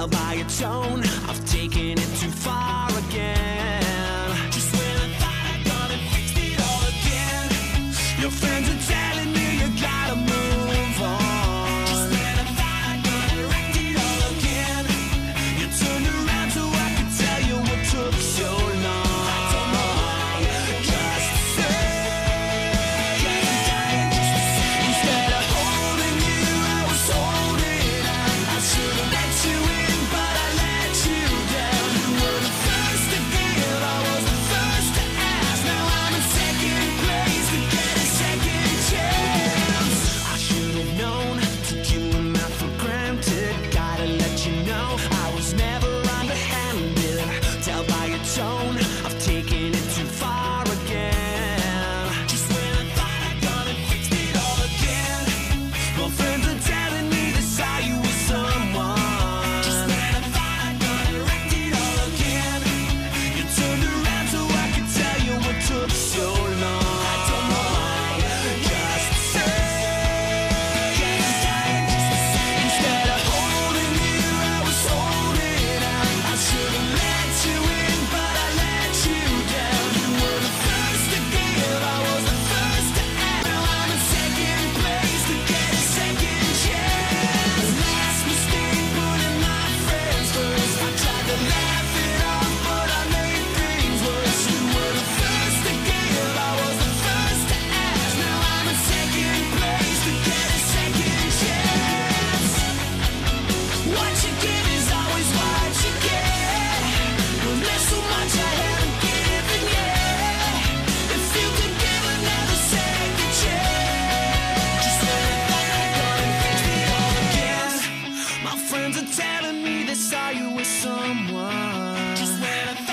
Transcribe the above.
tell by your tone I've taken it too far again. friends are telling me they saw you with someone. Just when I